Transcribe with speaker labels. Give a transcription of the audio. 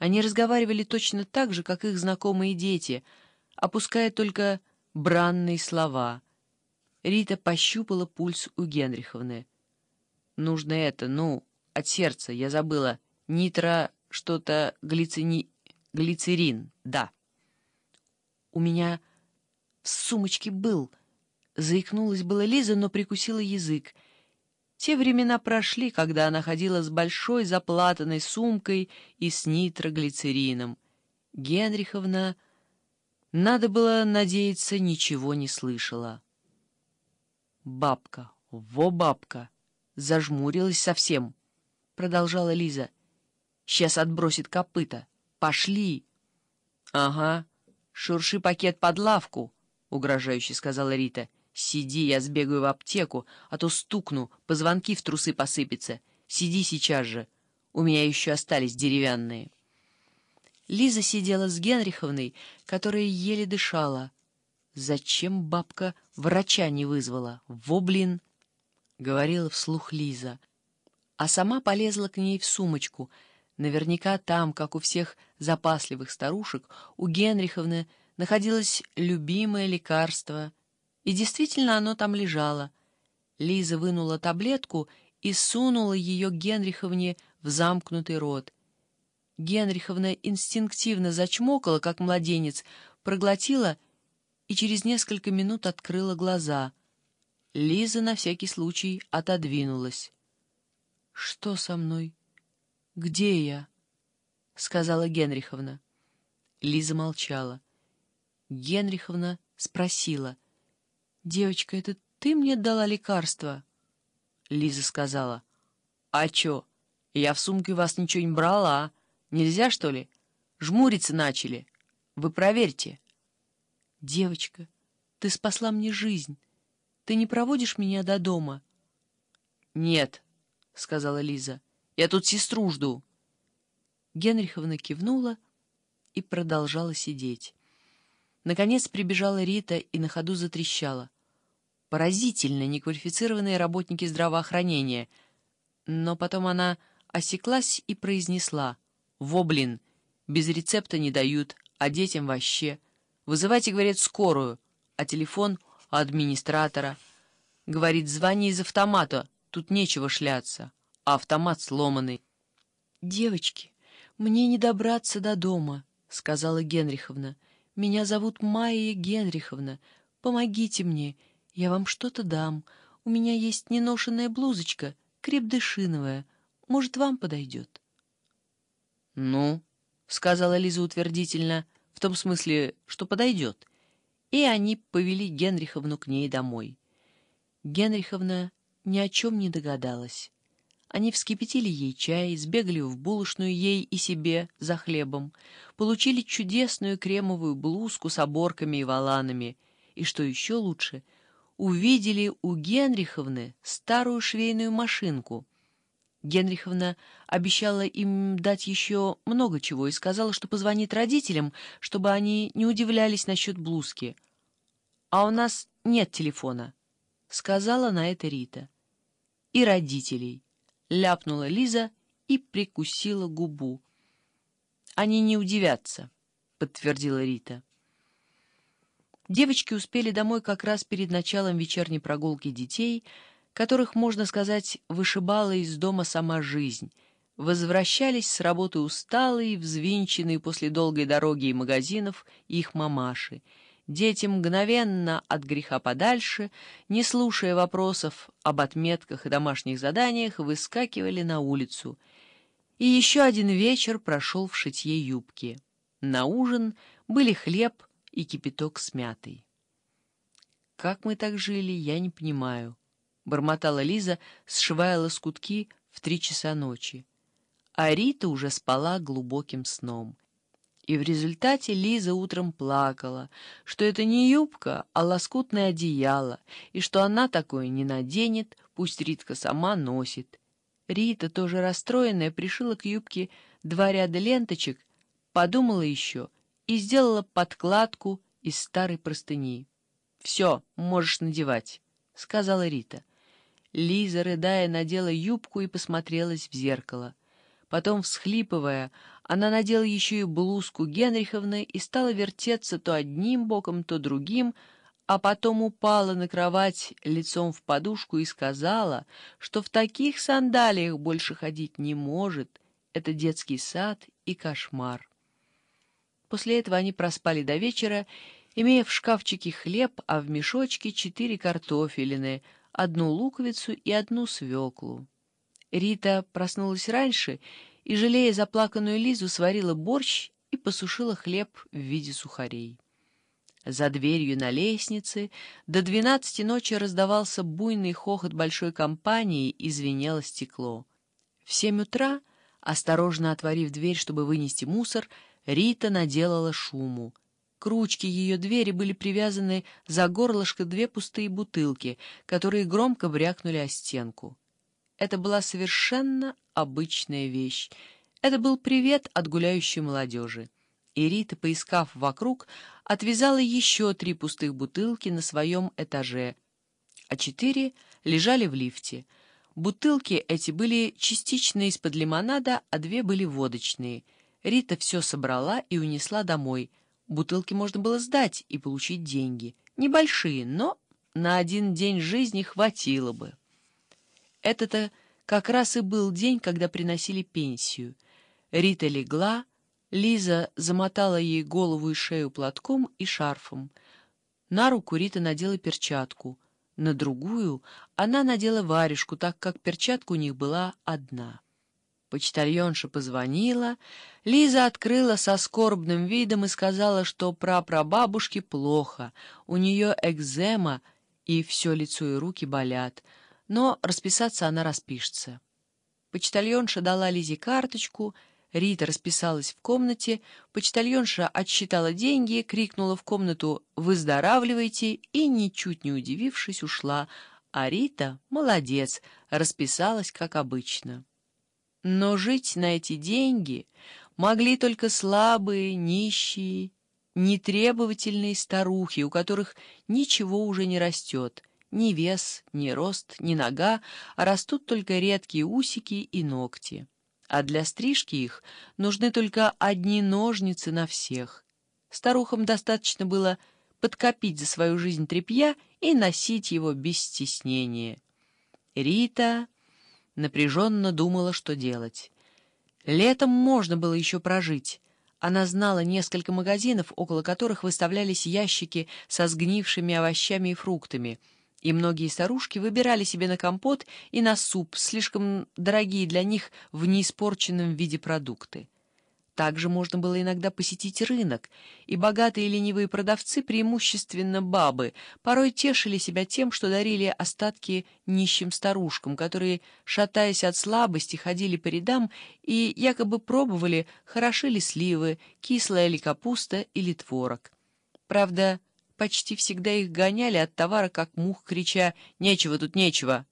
Speaker 1: Они разговаривали точно так же, как их знакомые дети, опуская только бранные слова. Рита пощупала пульс у Генриховны. «Нужно это, ну, от сердца, я забыла. Нитро что-то глицини... глицерин, да». «У меня в сумочке был», — заикнулась была Лиза, но прикусила язык — те времена прошли, когда она ходила с большой заплатанной сумкой и с нитроглицерином. Генриховна, надо было надеяться, ничего не слышала. «Бабка, во бабка!» Зажмурилась совсем, — продолжала Лиза. «Сейчас отбросит копыта. Пошли!» «Ага, шурши пакет под лавку», — угрожающе сказала Рита. «Сиди, я сбегаю в аптеку, а то стукну, позвонки в трусы посыпятся. Сиди сейчас же, у меня еще остались деревянные». Лиза сидела с Генриховной, которая еле дышала. «Зачем бабка врача не вызвала? Во, блин!» — говорила вслух Лиза. А сама полезла к ней в сумочку. Наверняка там, как у всех запасливых старушек, у Генриховны находилось любимое лекарство — и действительно оно там лежало. Лиза вынула таблетку и сунула ее Генриховне в замкнутый рот. Генриховна инстинктивно зачмокала, как младенец, проглотила и через несколько минут открыла глаза. Лиза на всякий случай отодвинулась. «Что со мной? Где я?» — сказала Генриховна. Лиза молчала. Генриховна спросила — «Девочка, это ты мне дала лекарство?» Лиза сказала. «А чё? Я в сумке вас ничего не брала. Нельзя, что ли? Жмуриться начали. Вы проверьте». «Девочка, ты спасла мне жизнь. Ты не проводишь меня до дома?» «Нет», — сказала Лиза. «Я тут сестру жду». Генриховна кивнула и продолжала сидеть. Наконец прибежала Рита и на ходу затрещала. Поразительно неквалифицированные работники здравоохранения. Но потом она осеклась и произнесла. «Во, блин, без рецепта не дают, а детям вообще. Вызывайте, говорят, скорую, а телефон администратора. Говорит, звони из автомата, тут нечего шляться, а автомат сломанный». «Девочки, мне не добраться до дома», — сказала Генриховна. Меня зовут Майя Генриховна. Помогите мне, я вам что-то дам. У меня есть неношенная блузочка, крепдышиновая. Может, вам подойдет?» «Ну», — сказала Лиза утвердительно, в том смысле, что подойдет. И они повели Генриховну к ней домой. Генриховна ни о чем не догадалась. Они вскипятили ей чай, сбегали в булочную ей и себе за хлебом, получили чудесную кремовую блузку с оборками и воланами, и, что еще лучше, увидели у Генриховны старую швейную машинку. Генриховна обещала им дать еще много чего и сказала, что позвонит родителям, чтобы они не удивлялись насчет блузки. «А у нас нет телефона», — сказала на это Рита. «И родителей» ляпнула Лиза и прикусила губу. «Они не удивятся», — подтвердила Рита. Девочки успели домой как раз перед началом вечерней прогулки детей, которых, можно сказать, вышибала из дома сама жизнь. Возвращались с работы усталые, взвинченные после долгой дороги и магазинов их мамаши — Дети мгновенно от греха подальше, не слушая вопросов об отметках и домашних заданиях, выскакивали на улицу. И еще один вечер прошел в шитье юбки. На ужин были хлеб и кипяток с мятой. «Как мы так жили, я не понимаю», — бормотала Лиза, сшивая лоскутки в три часа ночи. А Рита уже спала глубоким сном. И в результате Лиза утром плакала, что это не юбка, а лоскутное одеяло, и что она такое не наденет, пусть Ритка сама носит. Рита, тоже расстроенная, пришила к юбке два ряда ленточек, подумала еще и сделала подкладку из старой простыни. «Все, можешь надевать», — сказала Рита. Лиза, рыдая, надела юбку и посмотрелась в зеркало. Потом, всхлипывая, она надела еще и блузку Генриховны и стала вертеться то одним боком, то другим, а потом упала на кровать лицом в подушку и сказала, что в таких сандалиях больше ходить не может. Это детский сад и кошмар. После этого они проспали до вечера, имея в шкафчике хлеб, а в мешочке четыре картофелины, одну луковицу и одну свеклу. Рита проснулась раньше и, жалея заплаканную Лизу, сварила борщ и посушила хлеб в виде сухарей. За дверью на лестнице до двенадцати ночи раздавался буйный хохот большой компании и звенело стекло. В семь утра, осторожно отворив дверь, чтобы вынести мусор, Рита наделала шуму. К ручке ее двери были привязаны за горлышко две пустые бутылки, которые громко брякнули о стенку. Это была совершенно обычная вещь. Это был привет от гуляющей молодежи. И Рита, поискав вокруг, отвязала еще три пустых бутылки на своем этаже, а четыре лежали в лифте. Бутылки эти были частично из-под лимонада, а две были водочные — Рита все собрала и унесла домой. Бутылки можно было сдать и получить деньги. Небольшие, но на один день жизни хватило бы. Это-то как раз и был день, когда приносили пенсию. Рита легла, Лиза замотала ей голову и шею платком и шарфом. На руку Рита надела перчатку, на другую она надела варежку, так как перчатка у них была одна. Почтальонша позвонила, Лиза открыла со скорбным видом и сказала, что прапрабабушке плохо, у нее экзема и все лицо и руки болят, но расписаться она распишется. Почтальонша дала Лизе карточку, Рита расписалась в комнате, почтальонша отсчитала деньги, крикнула в комнату «Выздоравливайте!» и, ничуть не удивившись, ушла, а Рита, молодец, расписалась как обычно. Но жить на эти деньги могли только слабые, нищие, нетребовательные старухи, у которых ничего уже не растет, ни вес, ни рост, ни нога, а растут только редкие усики и ногти. А для стрижки их нужны только одни ножницы на всех. Старухам достаточно было подкопить за свою жизнь тряпья и носить его без стеснения. Рита напряженно думала, что делать. Летом можно было еще прожить. Она знала несколько магазинов, около которых выставлялись ящики со сгнившими овощами и фруктами, и многие старушки выбирали себе на компот и на суп, слишком дорогие для них в неиспорченном виде продукты. Также можно было иногда посетить рынок, и богатые ленивые продавцы, преимущественно бабы, порой тешили себя тем, что дарили остатки нищим старушкам, которые, шатаясь от слабости, ходили по рядам и якобы пробовали, хороши ли сливы, кислая ли капуста или творог. Правда, почти всегда их гоняли от товара, как мух, крича «Нечего тут, нечего!»